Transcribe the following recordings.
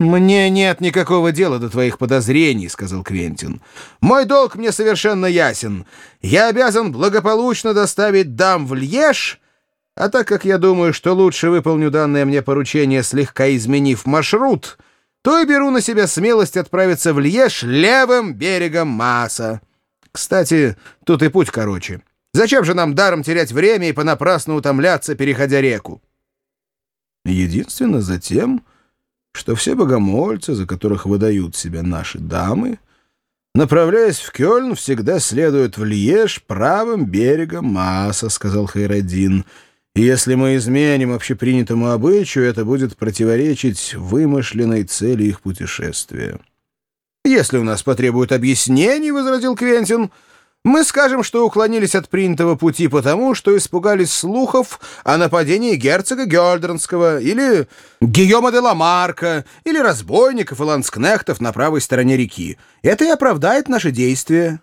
«Мне нет никакого дела до твоих подозрений», — сказал Квентин. «Мой долг мне совершенно ясен. Я обязан благополучно доставить дам в Льеж, а так как я думаю, что лучше выполню данное мне поручение, слегка изменив маршрут, то и беру на себя смелость отправиться в Льеж левым берегом Маса. Кстати, тут и путь короче. Зачем же нам даром терять время и понапрасну утомляться, переходя реку?» «Единственно затем...» что все богомольцы, за которых выдают себя наши дамы, направляясь в Кёльн, всегда следуют в Льеж правым берегом Мааса, — сказал Хайрадин. И если мы изменим общепринятому обычаю, это будет противоречить вымышленной цели их путешествия. «Если у нас потребуют объяснений, — возразил Квентин, — мы скажем, что уклонились от принятого пути потому, что испугались слухов о нападении герцога Гёльдернского или Гийома де Ламарка или разбойников и ланскнехтов на правой стороне реки. Это и оправдает наши действия».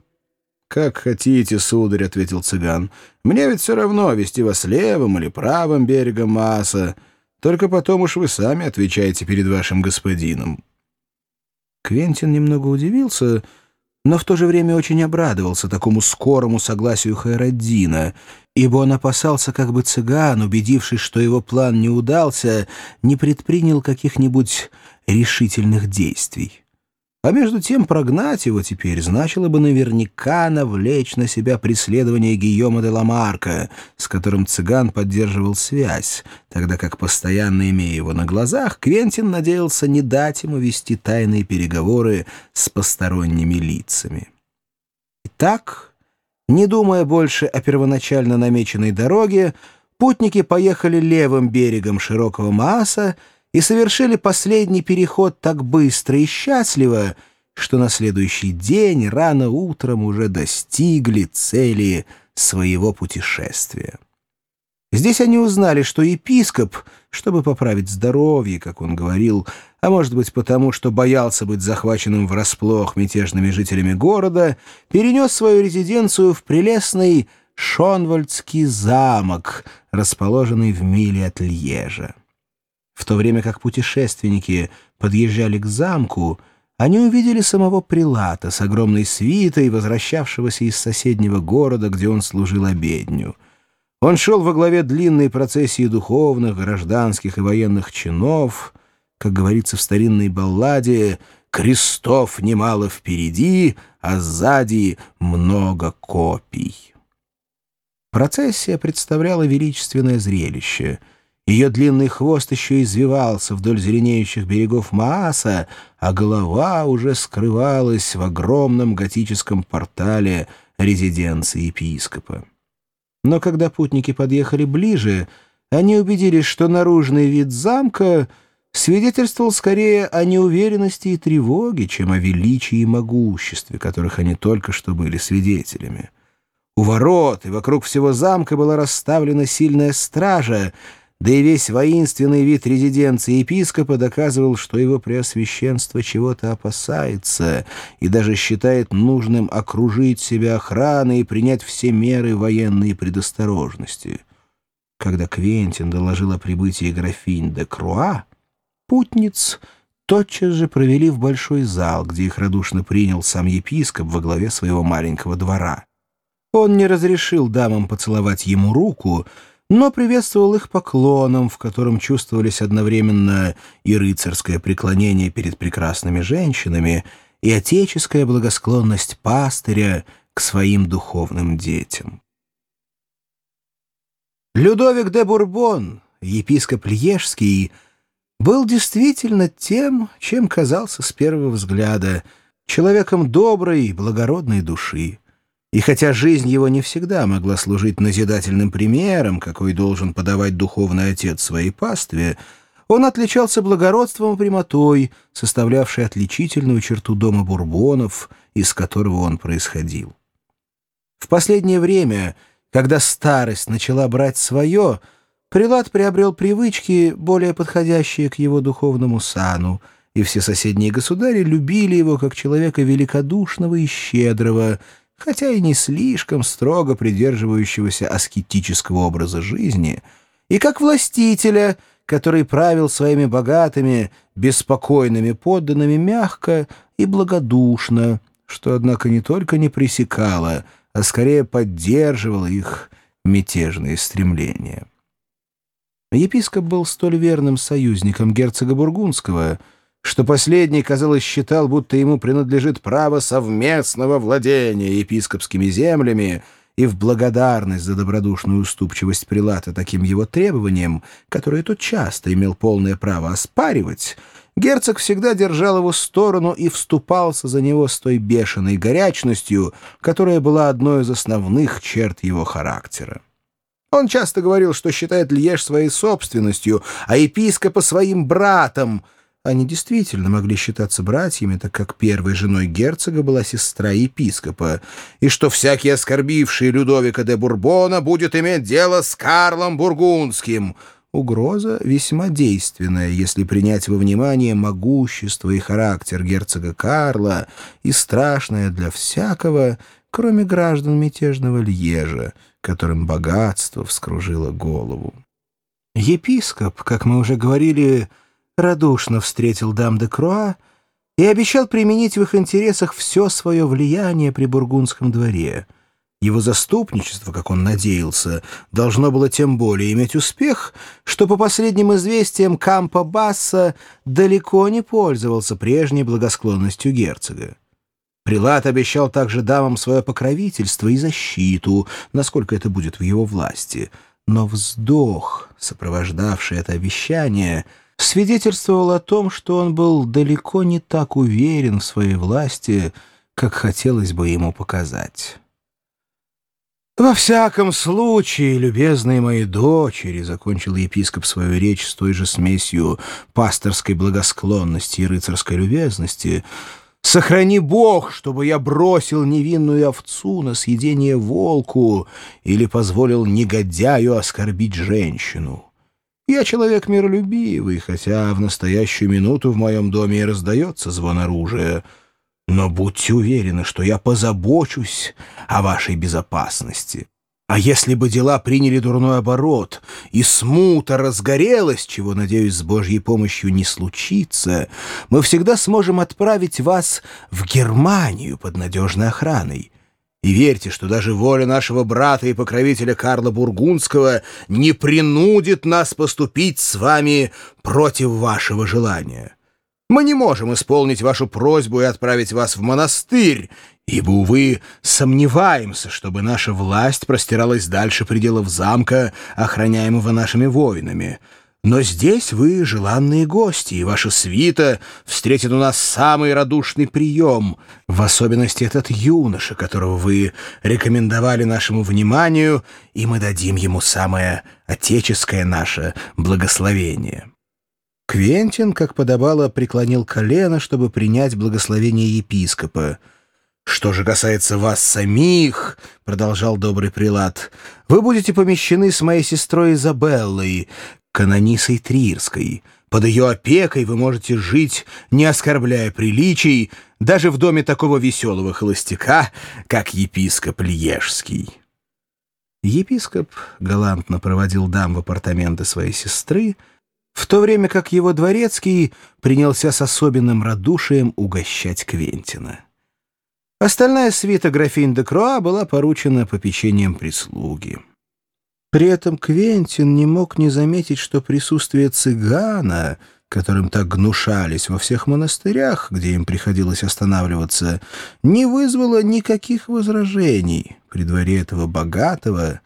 «Как хотите, сударь», — ответил цыган. «Мне ведь все равно, вести вас левым или правым берегом Мааса. Только потом уж вы сами отвечаете перед вашим господином». Квентин немного удивился, — но в то же время очень обрадовался такому скорому согласию Хайраддина, ибо он опасался, как бы цыган, убедившись, что его план не удался, не предпринял каких-нибудь решительных действий. А между тем прогнать его теперь значило бы наверняка навлечь на себя преследование Гийома де Ламарка, с которым цыган поддерживал связь, тогда как, постоянно имея его на глазах, Квентин надеялся не дать ему вести тайные переговоры с посторонними лицами. Итак, не думая больше о первоначально намеченной дороге, путники поехали левым берегом широкого Мааса, и совершили последний переход так быстро и счастливо, что на следующий день рано утром уже достигли цели своего путешествия. Здесь они узнали, что епископ, чтобы поправить здоровье, как он говорил, а может быть потому, что боялся быть захваченным врасплох мятежными жителями города, перенес свою резиденцию в прелестный Шонвальдский замок, расположенный в миле от Льежа. В то время как путешественники подъезжали к замку, они увидели самого прилата с огромной свитой, возвращавшегося из соседнего города, где он служил обедню. Он шел во главе длинной процессии духовных, гражданских и военных чинов, как говорится в старинной балладе «Крестов немало впереди, а сзади много копий». Процессия представляла величественное зрелище — ее длинный хвост еще извивался вдоль зеленеющих берегов Мааса, а голова уже скрывалась в огромном готическом портале резиденции епископа. Но когда путники подъехали ближе, они убедились, что наружный вид замка свидетельствовал скорее о неуверенности и тревоге, чем о величии и могуществе, которых они только что были свидетелями. У ворот и вокруг всего замка была расставлена сильная стража, да и весь воинственный вид резиденции епископа доказывал, что его преосвященство чего-то опасается и даже считает нужным окружить себя охраной и принять все меры военной предосторожности. Когда Квентин доложил о прибытии графинь де Круа, путниц тотчас же провели в большой зал, где их радушно принял сам епископ во главе своего маленького двора. Он не разрешил дамам поцеловать ему руку, но приветствовал их поклоном, в котором чувствовались одновременно и рыцарское преклонение перед прекрасными женщинами, и отеческая благосклонность пастыря к своим духовным детям. Людовик де Бурбон, епископ Льежский, был действительно тем, чем казался с первого взгляда, человеком доброй и благородной души. И хотя жизнь его не всегда могла служить назидательным примером, какой должен подавать духовный отец своей пастве, он отличался благородством и прямотой, составлявшей отличительную черту дома Бурбонов, из которого он происходил. В последнее время, когда старость начала брать свое, Прилад приобрел привычки, более подходящие к его духовному сану, и все соседние государи любили его как человека великодушного и щедрого, хотя и не слишком строго придерживающегося аскетического образа жизни, и как властителя, который правил своими богатыми, беспокойными подданными мягко и благодушно, что, однако, не только не пресекало, а скорее поддерживало их мятежные стремления. Епископ был столь верным союзником герцога Бургундского, что последний, казалось, считал, будто ему принадлежит право совместного владения епископскими землями, и в благодарность за добродушную уступчивость прилата таким его требованиям, которые тот часто имел полное право оспаривать, герцог всегда держал его сторону и вступался за него с той бешеной горячностью, которая была одной из основных черт его характера. Он часто говорил, что считает Льеж своей собственностью, а епископа своим братом. Они действительно могли считаться братьями, так как первой женой герцога была сестра епископа, и что всякий оскорбивший Людовика де Бурбона будет иметь дело с Карлом Бургундским. Угроза весьма действенная, если принять во внимание могущество и характер герцога Карла, и страшная для всякого, кроме граждан мятежного Льежа, которым богатство вскружило голову. Епископ, как мы уже говорили, радушно встретил дам де Круа и обещал применить в их интересах все свое влияние при бургундском дворе. Его заступничество, как он надеялся, должно было тем более иметь успех, что по последним известиям Кампа Басса далеко не пользовался прежней благосклонностью герцога. Прилад обещал также дамам свое покровительство и защиту, насколько это будет в его власти. Но вздох, сопровождавший это обещание, свидетельствовал о том, что он был далеко не так уверен в своей власти, как хотелось бы ему показать. «Во всяком случае, любезные мои дочери», — закончил епископ свою речь с той же смесью пасторской благосклонности и рыцарской любезности — Сохрани Бог, чтобы я бросил невинную овцу на съедение волку или позволил негодяю оскорбить женщину. Я человек миролюбивый, хотя в настоящую минуту в моем доме и раздается звон оружия. Но будьте уверены, что я позабочусь о вашей безопасности. А если бы дела приняли дурной оборот, и смута разгорелась, чего, надеюсь, с Божьей помощью не случится, мы всегда сможем отправить вас в Германию под надежной охраной. И верьте, что даже воля нашего брата и покровителя Карла Бургундского не принудит нас поступить с вами против вашего желания. Мы не можем исполнить вашу просьбу и отправить вас в монастырь, ибо, увы, сомневаемся, чтобы наша власть простиралась дальше пределов замка, охраняемого нашими воинами. Но здесь вы желанные гости, и ваша свита встретит у нас самый радушный прием, в особенности этот юноша, которого вы рекомендовали нашему вниманию, и мы дадим ему самое отеческое наше благословение». Квентин, как подобало, преклонил колено, чтобы принять благословение епископа. «Что же касается вас самих, — продолжал добрый прилад, — вы будете помещены с моей сестрой Изабеллой, канонисой Трирской. Под ее опекой вы можете жить, не оскорбляя приличий, даже в доме такого веселого холостяка, как епископ Льежский». Епископ галантно проводил дам в апартаменты своей сестры, в то время как его дворецкий принялся с особенным радушием угощать Квентина. Остальная свита графинь де Круа была поручена попечением прислуги. При этом Квентин не мог не заметить, что присутствие цыгана, которым так гнушались во всех монастырях, где им приходилось останавливаться, не вызвало никаких возражений при дворе этого богатого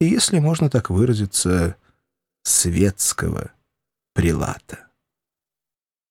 если можно так выразиться, светского прилата.